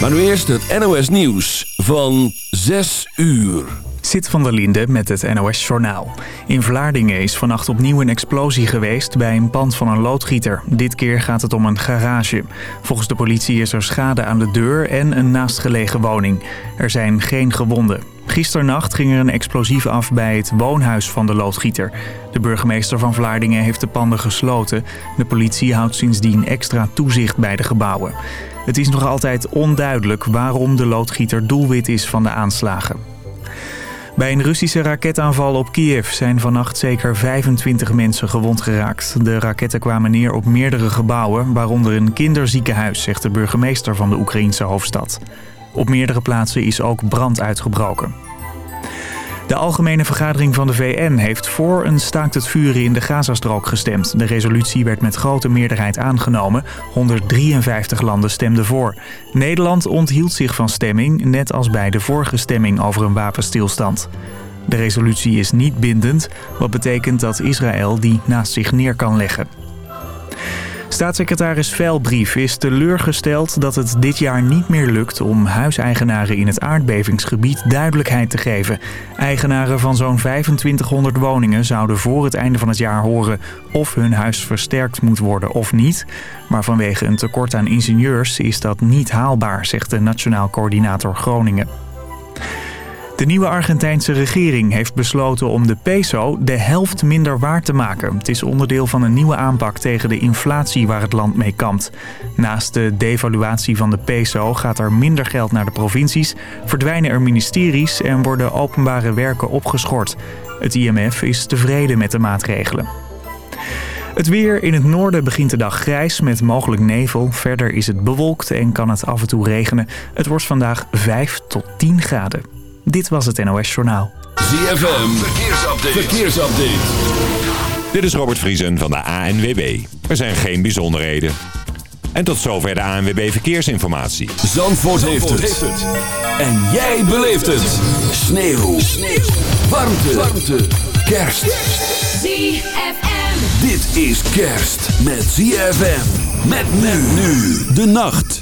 Maar nu eerst het NOS Nieuws van 6 uur. Zit van der Linde met het NOS Journaal. In Vlaardingen is vannacht opnieuw een explosie geweest bij een pand van een loodgieter. Dit keer gaat het om een garage. Volgens de politie is er schade aan de deur en een naastgelegen woning. Er zijn geen gewonden. Gisternacht ging er een explosief af bij het woonhuis van de loodgieter. De burgemeester van Vlaardingen heeft de panden gesloten. De politie houdt sindsdien extra toezicht bij de gebouwen. Het is nog altijd onduidelijk waarom de loodgieter doelwit is van de aanslagen. Bij een Russische raketaanval op Kiev zijn vannacht zeker 25 mensen gewond geraakt. De raketten kwamen neer op meerdere gebouwen, waaronder een kinderziekenhuis, zegt de burgemeester van de Oekraïnse hoofdstad. Op meerdere plaatsen is ook brand uitgebroken. De Algemene Vergadering van de VN heeft voor een staakt het vuren in de Gazastrook gestemd. De resolutie werd met grote meerderheid aangenomen. 153 landen stemden voor. Nederland onthield zich van stemming, net als bij de vorige stemming over een wapenstilstand. De resolutie is niet bindend, wat betekent dat Israël die naast zich neer kan leggen. Staatssecretaris Velbrief is teleurgesteld dat het dit jaar niet meer lukt om huiseigenaren in het aardbevingsgebied duidelijkheid te geven. Eigenaren van zo'n 2500 woningen zouden voor het einde van het jaar horen of hun huis versterkt moet worden of niet. Maar vanwege een tekort aan ingenieurs is dat niet haalbaar, zegt de Nationaal Coördinator Groningen. De nieuwe Argentijnse regering heeft besloten om de peso de helft minder waard te maken. Het is onderdeel van een nieuwe aanpak tegen de inflatie waar het land mee kampt. Naast de devaluatie van de peso gaat er minder geld naar de provincies, verdwijnen er ministeries en worden openbare werken opgeschort. Het IMF is tevreden met de maatregelen. Het weer in het noorden begint de dag grijs met mogelijk nevel. Verder is het bewolkt en kan het af en toe regenen. Het wordt vandaag 5 tot 10 graden. Dit was het NOS Journaal. ZFM, verkeersupdate. verkeersupdate. Dit is Robert Vriesen van de ANWB. Er zijn geen bijzonderheden. En tot zover de ANWB Verkeersinformatie. Zandvoort, heeft, het. En jij beleeft het. Sneeuw. Sneeuw. Warmte. Warmte. Kerst. ZFM. Dit is kerst met ZFM. Met men nu de nacht.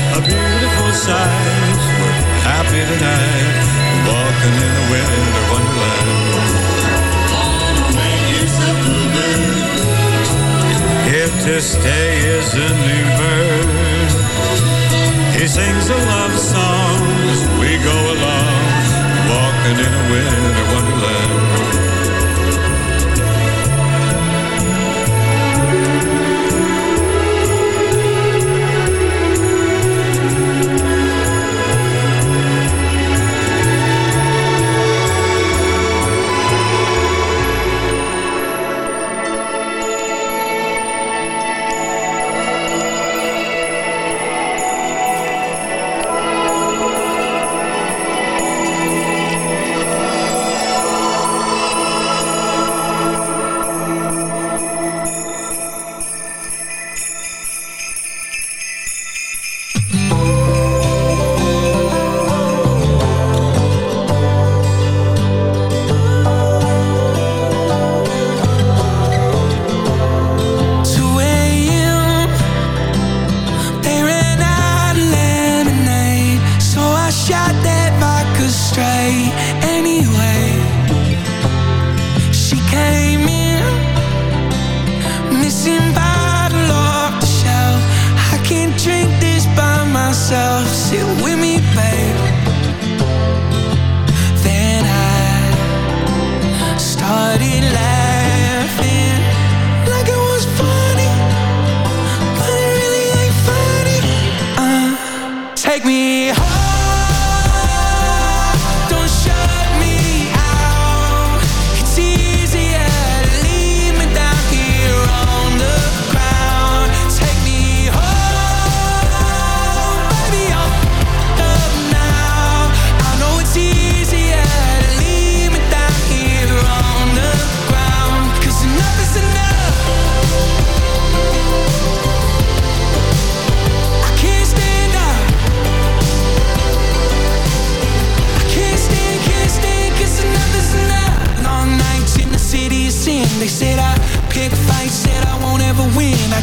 a beautiful sight. We're happy tonight, walking in a winter wonderland. Here to stay is a new bird. He sings a love song as we go along, walking in a winter wonderland.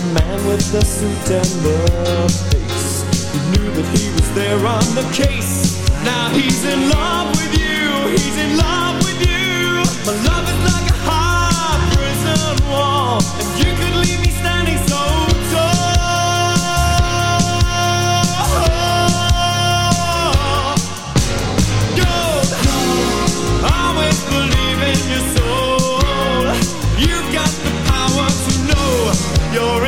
the man with the suit and the face. He knew that he was there on the case. Now he's in love with you. He's in love with you. My love is like a high prison wall, and you could leave me standing so tall. Gold, always believe in your soul. You've got the power to know you're.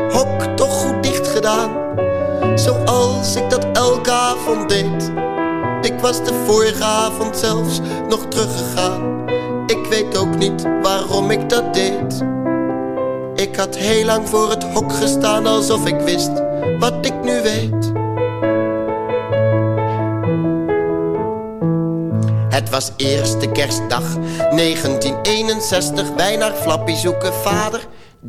Zoals ik dat elke avond deed. Ik was de vorige avond zelfs nog teruggegaan. Ik weet ook niet waarom ik dat deed. Ik had heel lang voor het hok gestaan alsof ik wist wat ik nu weet. Het was eerste kerstdag 1961. Wij naar Flappy zoeken vader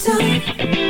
Time.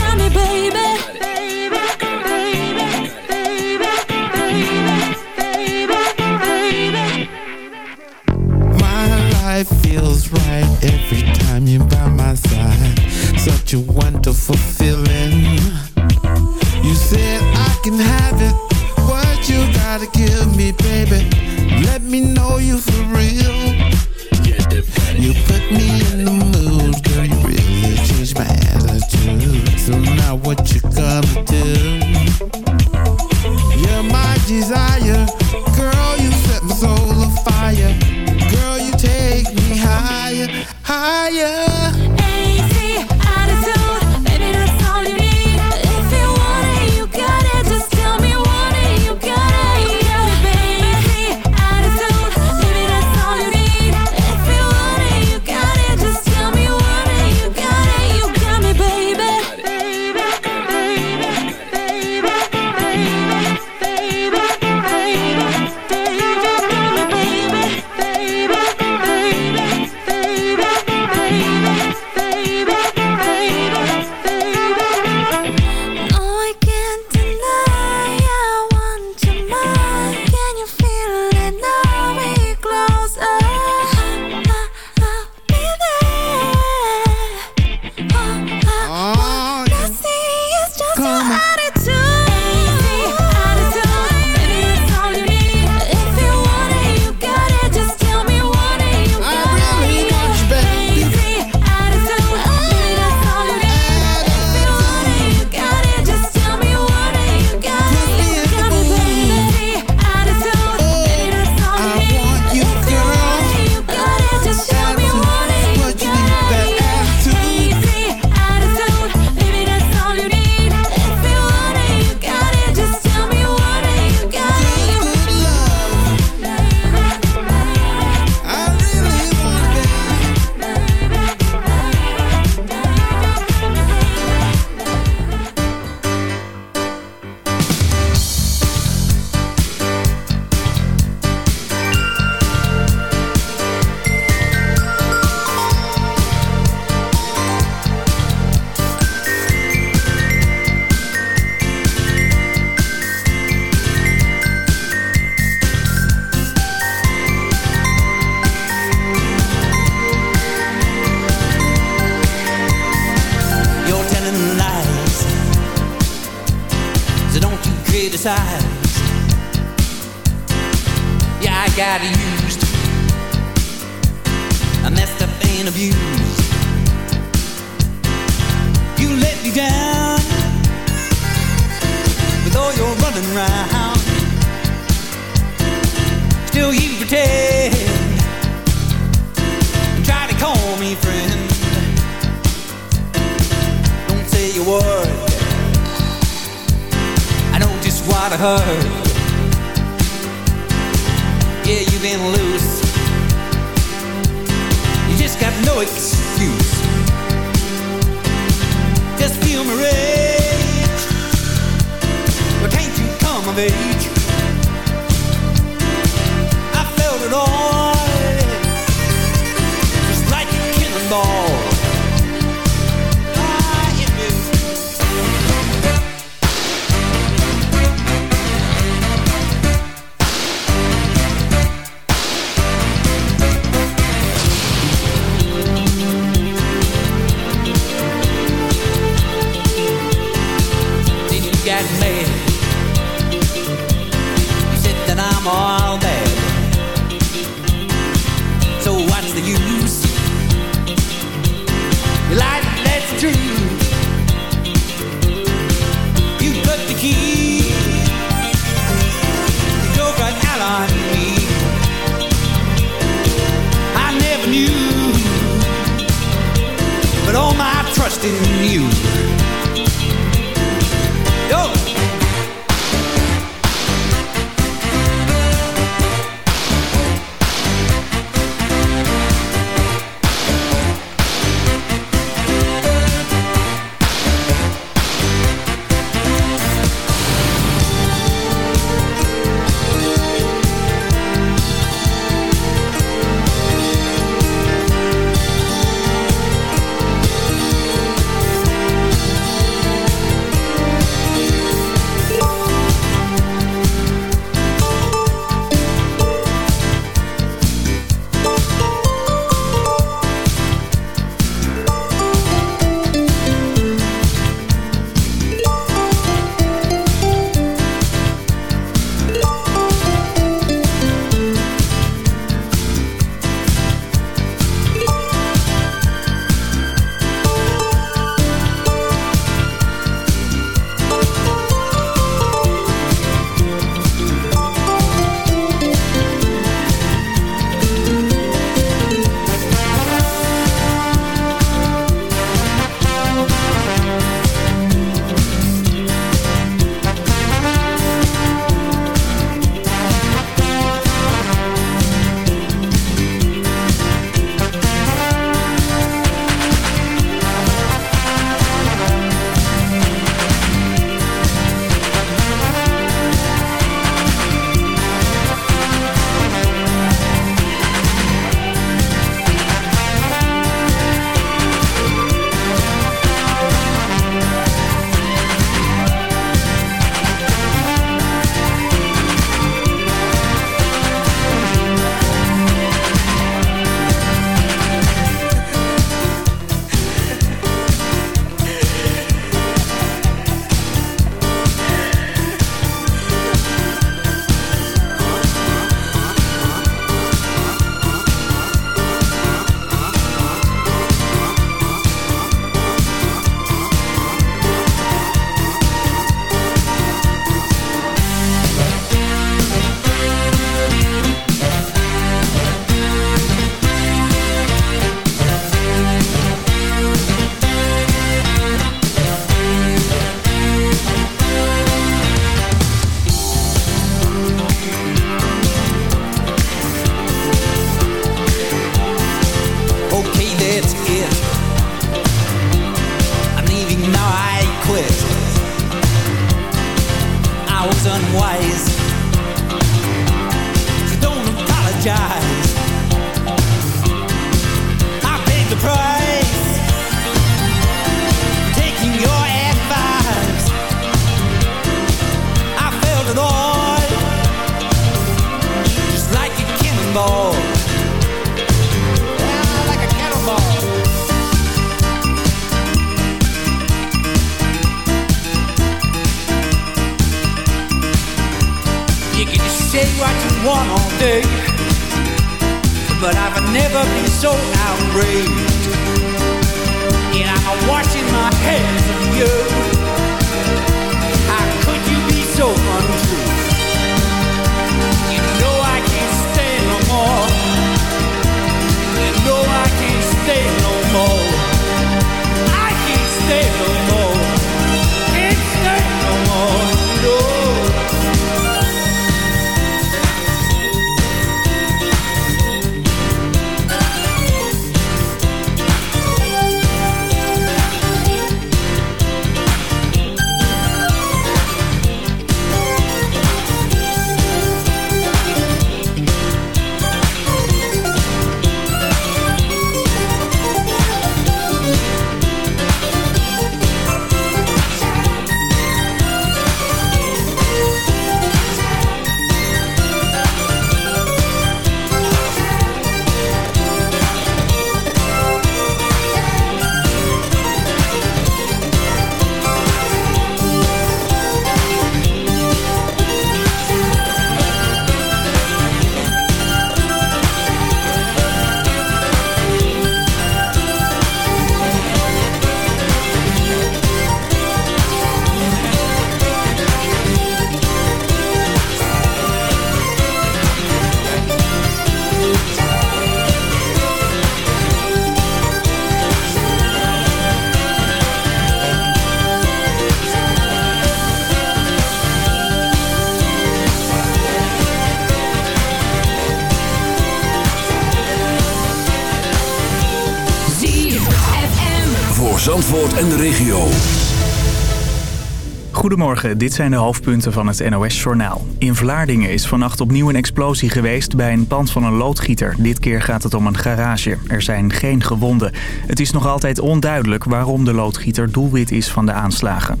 Goedemorgen, dit zijn de hoofdpunten van het NOS-journaal. In Vlaardingen is vannacht opnieuw een explosie geweest bij een pand van een loodgieter. Dit keer gaat het om een garage. Er zijn geen gewonden. Het is nog altijd onduidelijk waarom de loodgieter doelwit is van de aanslagen.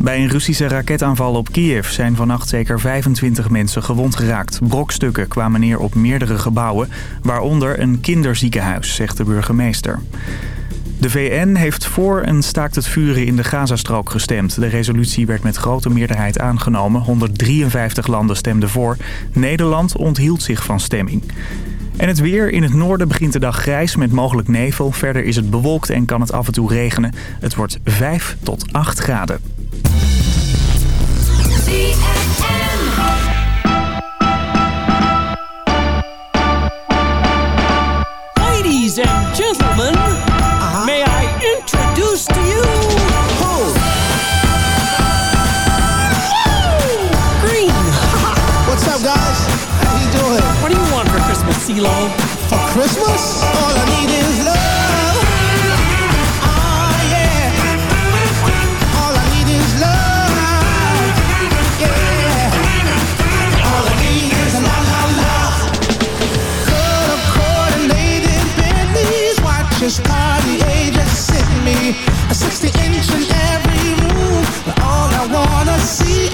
Bij een Russische raketaanval op Kiev zijn vannacht zeker 25 mensen gewond geraakt. Brokstukken kwamen neer op meerdere gebouwen, waaronder een kinderziekenhuis, zegt de burgemeester. De VN heeft voor een staakt het vuren in de Gazastrook gestemd. De resolutie werd met grote meerderheid aangenomen. 153 landen stemden voor. Nederland onthield zich van stemming. En het weer. In het noorden begint de dag grijs met mogelijk nevel. Verder is het bewolkt en kan het af en toe regenen. Het wordt 5 tot 8 graden. Ladies and gentlemen, for Christmas? All I need is love. Oh, yeah. All I need is love. Yeah. All I need is coordinated Bentleys, watches, party me. A 60 inch in every. But all I wanna see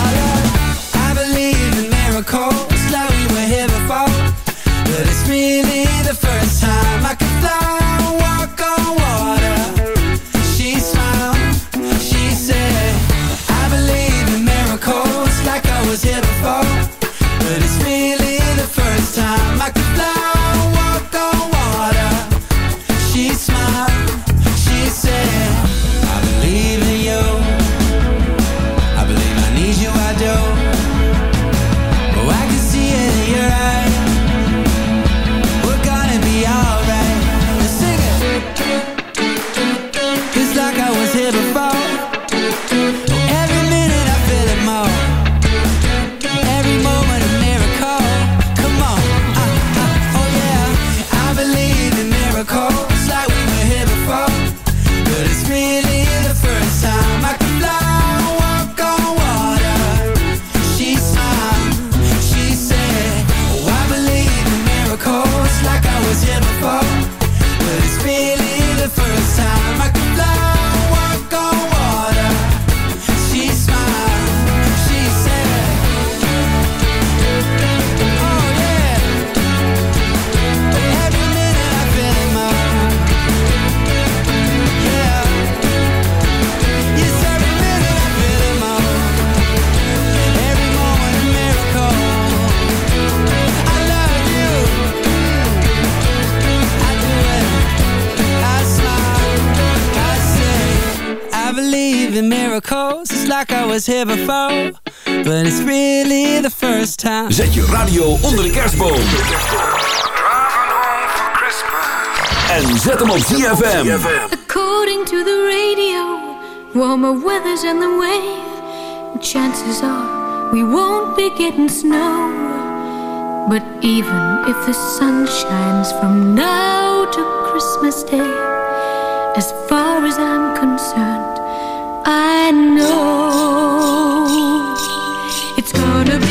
Believe in miracles. It's like I was here before, but it's really the first time. Zet je radio onder de kerstboom. En zet hem op ZFM. According to the radio, warmer weather's in the way. Chances are we won't be getting snow. But even if the sun shines from now to Christmas Day, as far as I'm concerned, I know it's gonna be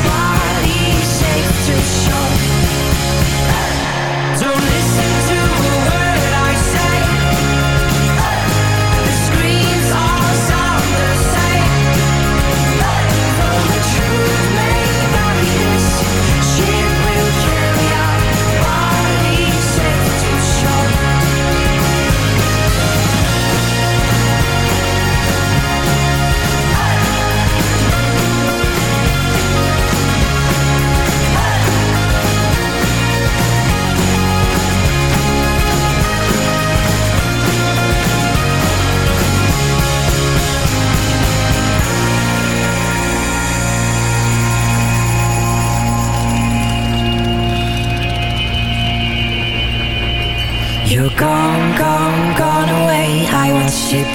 shot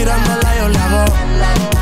mirándola yo le hago.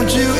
Don't you